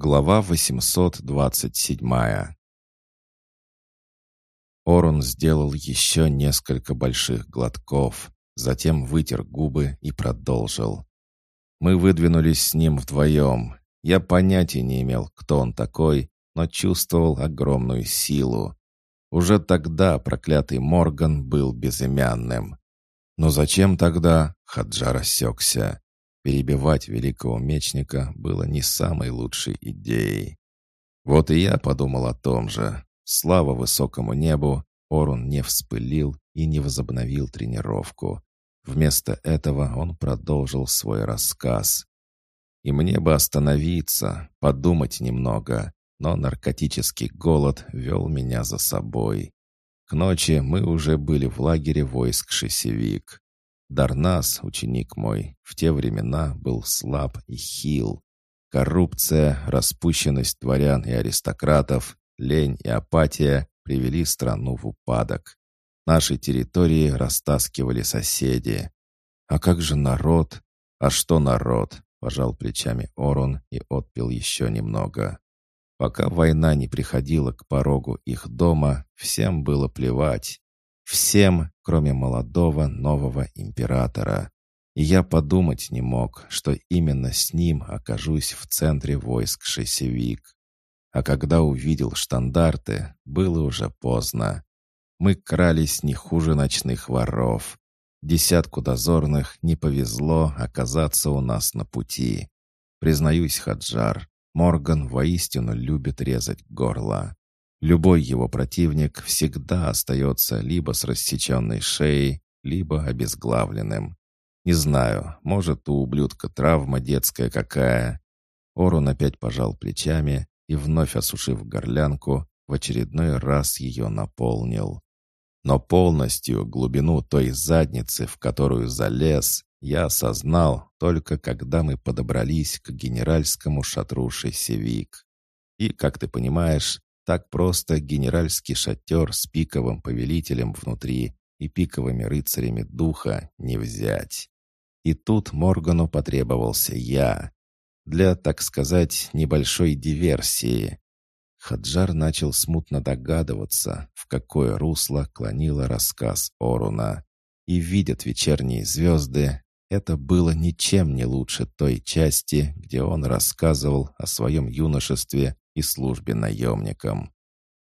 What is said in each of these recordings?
Глава 827 Орун сделал еще несколько больших глотков, затем вытер губы и продолжил. Мы выдвинулись с ним вдвоем. Я понятия не имел, кто он такой, но чувствовал огромную силу. Уже тогда проклятый Морган был безымянным. Но зачем тогда Хаджар осекся? Перебивать великого мечника было не самой лучшей идеей. Вот и я подумал о том же. Слава высокому небу, Орун не вспылил и не возобновил тренировку. Вместо этого он продолжил свой рассказ. И мне бы остановиться, подумать немного, но наркотический голод вел меня за собой. К ночи мы уже были в лагере войск Шесевик. Дарнас, ученик мой, в те времена был слаб и хил. Коррупция, распущенность дворян и аристократов, лень и апатия привели страну в упадок. Наши территории растаскивали соседи. А как же народ? А что народ? Пожал плечами Орон и отпил еще немного. Пока война не приходила к порогу их дома, всем было плевать. Всем, кроме молодого нового императора. И я подумать не мог, что именно с ним окажусь в центре войск Шесевик. А когда увидел штандарты, было уже поздно. Мы крались не хуже ночных воров. Десятку дозорных не повезло оказаться у нас на пути. Признаюсь, Хаджар, Морган воистину любит резать горло. Любой его противник всегда остается либо с рассеченной шеей, либо обезглавленным. Не знаю, может, у ублюдка травма детская какая. Орун опять пожал плечами и, вновь осушив горлянку, в очередной раз ее наполнил. Но полностью глубину той задницы, в которую залез, я осознал только когда мы подобрались к генеральскому шатру Шесевик. И, как ты понимаешь, так просто генеральский шатер с пиковым повелителем внутри и пиковыми рыцарями духа не взять. И тут Моргану потребовался я. Для, так сказать, небольшой диверсии. Хаджар начал смутно догадываться, в какое русло клонило рассказ Оруна. И видят вечерние звезды, это было ничем не лучше той части, где он рассказывал о своем юношестве и службе наемникам.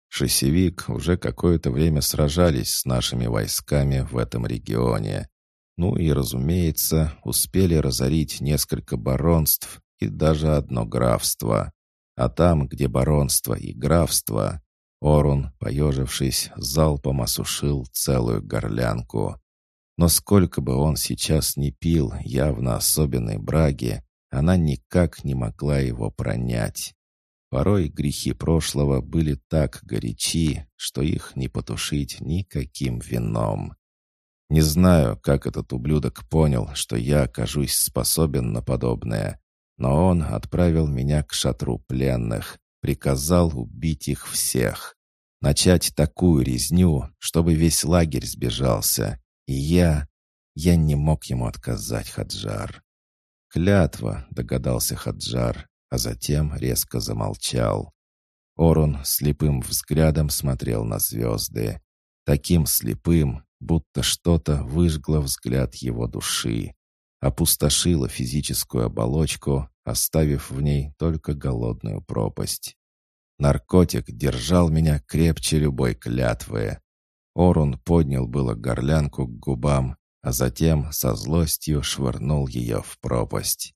Шесевик уже какое-то время сражались с нашими войсками в этом регионе. Ну и, разумеется, успели разорить несколько баронств и даже одно графство. А там, где баронство и графство, Орун, поежившись, залпом осушил целую горлянку. Но сколько бы он сейчас ни пил явно особенной браги, она никак не могла его пронять. Порой грехи прошлого были так горячи, что их не потушить никаким вином. Не знаю, как этот ублюдок понял, что я окажусь способен на подобное, но он отправил меня к шатру пленных, приказал убить их всех. Начать такую резню, чтобы весь лагерь сбежался. И я... я не мог ему отказать, Хаджар. «Клятва», — догадался Хаджар, а затем резко замолчал. Орун слепым взглядом смотрел на звезды. Таким слепым, будто что-то выжгло взгляд его души. Опустошило физическую оболочку, оставив в ней только голодную пропасть. Наркотик держал меня крепче любой клятвы. Орун поднял было горлянку к губам, а затем со злостью швырнул ее в пропасть.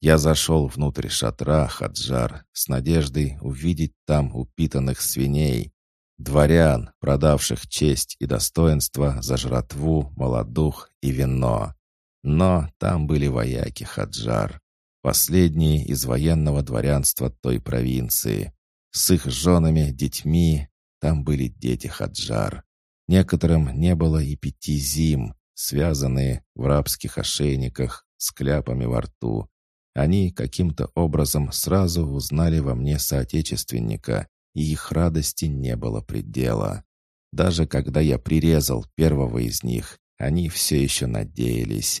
Я зашел внутрь шатра Хаджар с надеждой увидеть там упитанных свиней, дворян, продавших честь и достоинство за жратву, молодух и вино. Но там были вояки Хаджар, последние из военного дворянства той провинции. С их женами, детьми, там были дети Хаджар. Некоторым не было и пяти зим, связанные в рабских ошейниках с кляпами во рту, они каким-то образом сразу узнали во мне соотечественника, и их радости не было предела. Даже когда я прирезал первого из них, они все еще надеялись.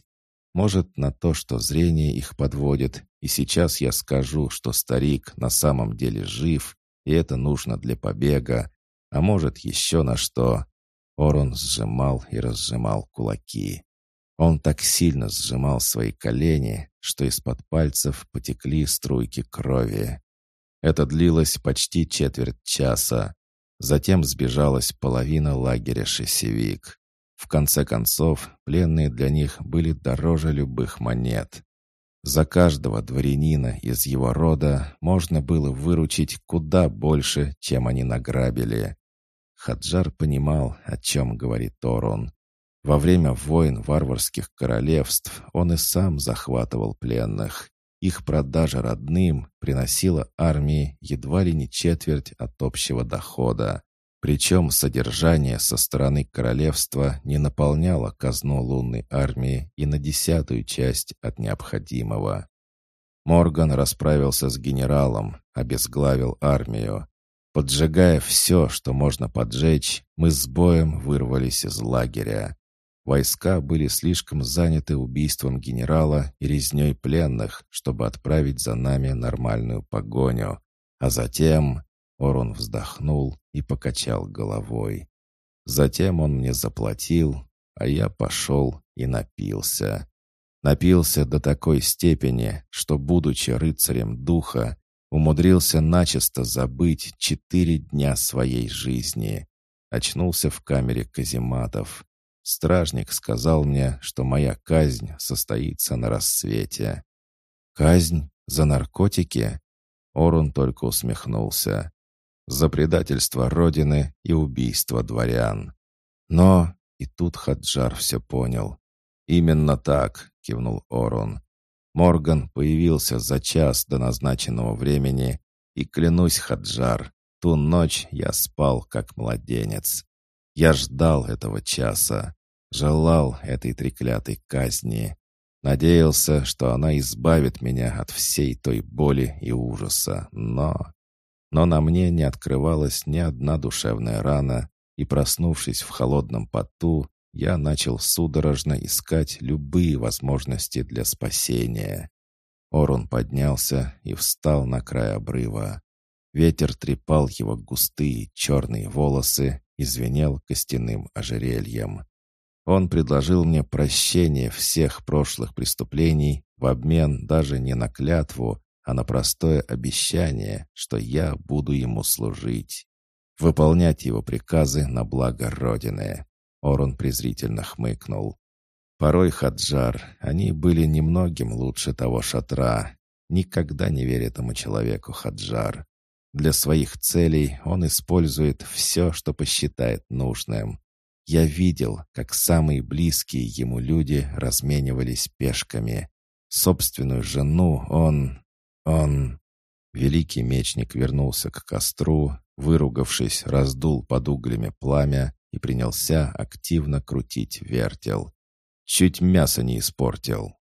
Может, на то, что зрение их подводит, И сейчас я скажу, что старик на самом деле жив, и это нужно для побега, а может еще на что. Орон сжимал и разжимал кулаки. Он так сильно сжимал свои колени, что из-под пальцев потекли струйки крови. Это длилось почти четверть часа. Затем сбежалась половина лагеря шессевик. В конце концов, пленные для них были дороже любых монет. За каждого дворянина из его рода можно было выручить куда больше, чем они награбили. Хаджар понимал, о чем говорит Торон. Во время войн варварских королевств он и сам захватывал пленных. Их продажа родным приносила армии едва ли не четверть от общего дохода. Причем содержание со стороны королевства не наполняло казну лунной армии и на десятую часть от необходимого. Морган расправился с генералом, обезглавил армию. Поджигая все, что можно поджечь, мы с боем вырвались из лагеря. Войска были слишком заняты убийством генерала и резней пленных, чтобы отправить за нами нормальную погоню. А затем Орон вздохнул и покачал головой. Затем он мне заплатил, а я пошел и напился. Напился до такой степени, что, будучи рыцарем духа, умудрился начисто забыть четыре дня своей жизни. Очнулся в камере казематов. Стражник сказал мне, что моя казнь состоится на рассвете. «Казнь? За наркотики?» Орун только усмехнулся. «За предательство Родины и убийство дворян». «Но...» — и тут Хаджар все понял. «Именно так», — кивнул Орун. Морган появился за час до назначенного времени, и, клянусь, Хаджар, ту ночь я спал, как младенец. Я ждал этого часа. Желал этой треклятой казни. Надеялся, что она избавит меня от всей той боли и ужаса, но... Но на мне не открывалась ни одна душевная рана, и, проснувшись в холодном поту, я начал судорожно искать любые возможности для спасения. Орун поднялся и встал на край обрыва. Ветер трепал его густые черные волосы и звенел костяным ожерельем. Он предложил мне прощение всех прошлых преступлений в обмен даже не на клятву, а на простое обещание, что я буду ему служить, выполнять его приказы на благо Родины. Орон презрительно хмыкнул. Порой, Хаджар, они были немногим лучше того шатра. Никогда не верь этому человеку, Хаджар. Для своих целей он использует все, что посчитает нужным. Я видел, как самые близкие ему люди разменивались пешками. Собственную жену он... он... Великий мечник вернулся к костру, выругавшись, раздул под углями пламя и принялся активно крутить вертел. Чуть мясо не испортил.